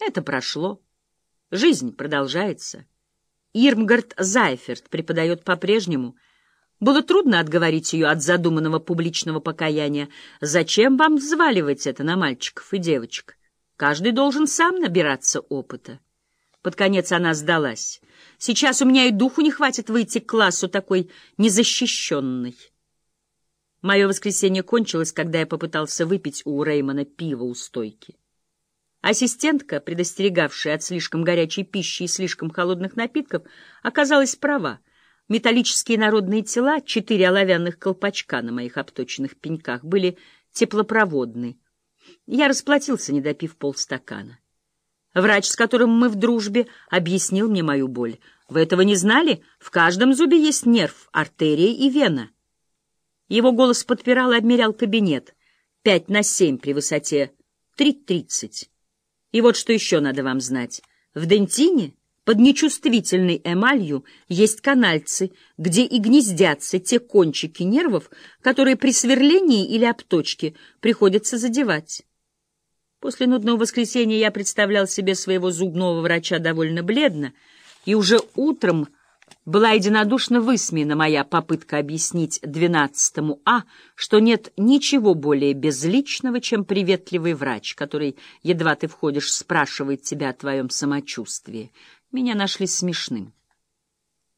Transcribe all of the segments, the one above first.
Это прошло. Жизнь продолжается. Ирмгард Зайферт преподает по-прежнему. Было трудно отговорить ее от задуманного публичного покаяния. Зачем вам взваливать это на мальчиков и девочек? Каждый должен сам набираться опыта. Под конец она сдалась. Сейчас у меня и духу не хватит выйти к классу такой незащищенной. Мое воскресенье кончилось, когда я попытался выпить у Реймона пиво у стойки. Ассистентка, предостерегавшая от слишком горячей пищи и слишком холодных напитков, оказалась права. Металлические народные тела, четыре оловянных колпачка на моих обточенных пеньках, были теплопроводны. Я расплатился, не допив полстакана. Врач, с которым мы в дружбе, объяснил мне мою боль. Вы этого не знали? В каждом зубе есть нерв, артерия и вена. Его голос подпирал и обмерял кабинет. Пять на семь при высоте три тридцать. И вот что еще надо вам знать. В дентине под нечувствительной эмалью есть канальцы, где и гнездятся те кончики нервов, которые при сверлении или обточке приходится задевать. После нудного воскресенья я представлял себе своего зубного врача довольно бледно, и уже утром была единодушно высмеяна моя попытка объяснить двенадцатому А, что нет ничего более безличного, чем приветливый врач, который, едва ты входишь, спрашивает тебя о твоем самочувствии. Меня нашли смешным.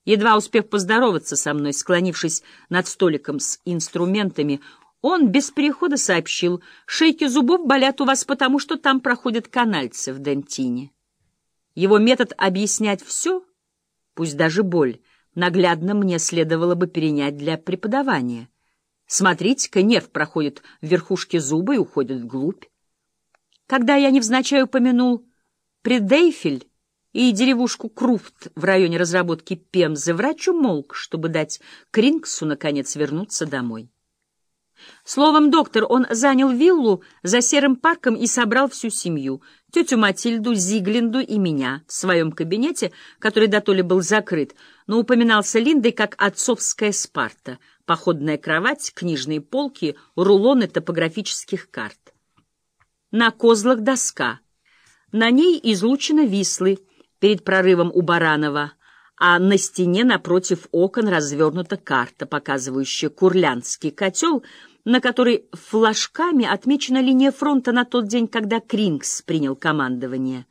Едва успев поздороваться со мной, склонившись над столиком с инструментами, он без перехода сообщил, шейки зубов болят у вас потому, что там проходят канальцы в дентине. Его метод объяснять все, пусть даже боль, наглядно мне следовало бы перенять для преподавания. Смотрите-ка, нерв проходит в верхушке зуба и уходит вглубь. Когда я невзначай упомянул Предейфель и деревушку Круфт в районе разработки Пемзы, врач умолк, чтобы дать Крингсу, наконец, вернуться домой. Словом, доктор, он занял виллу за серым парком и собрал всю семью, тетю Матильду, Зиглинду и меня, в своем кабинете, который дотоле был закрыт, но упоминался Линдой как отцовская Спарта, походная кровать, книжные полки, рулоны топографических карт. На козлах доска. На ней излучено Вислы перед прорывом у Баранова, а на стене напротив окон развернута карта, показывающая Курлянский котел — на которой флажками отмечена линия фронта на тот день, когда Крингс принял командование.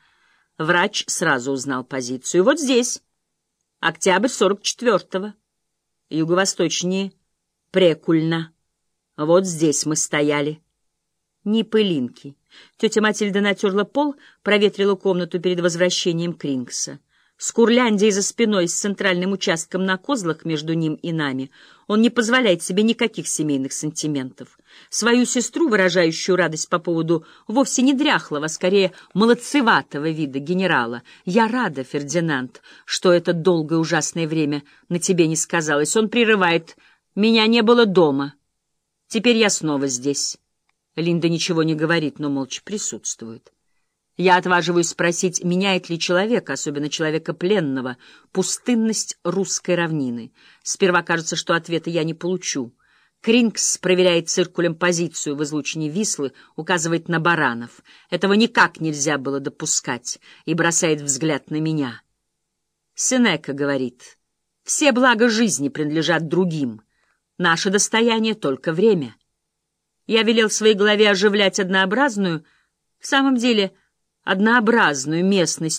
Врач сразу узнал позицию. Вот здесь. Октябрь 44-го. Юго-восточнее. Прекульно. Вот здесь мы стояли. Ни пылинки. Тетя Матильда натерла пол, проветрила комнату перед возвращением Крингса. С Курляндией за спиной, с центральным участком на козлах между ним и нами, он не позволяет себе никаких семейных сантиментов. Свою сестру, выражающую радость по поводу вовсе не дряхлого, а скорее молодцеватого вида генерала, «Я рада, Фердинанд, что это долгое ужасное время на тебе не сказалось». Он прерывает «Меня не было дома. Теперь я снова здесь». Линда ничего не говорит, но молча присутствует. Я отваживаюсь спросить, меняет ли человека, особенно человека пленного, пустынность русской равнины. Сперва кажется, что ответа я не получу. Крингс проверяет циркулем позицию в излучине Вислы, указывает на баранов. Этого никак нельзя было допускать, и бросает взгляд на меня. Сенека говорит, «Все блага жизни принадлежат другим. Наше достояние — только время». Я велел своей голове оживлять однообразную, в самом деле — однообразную местность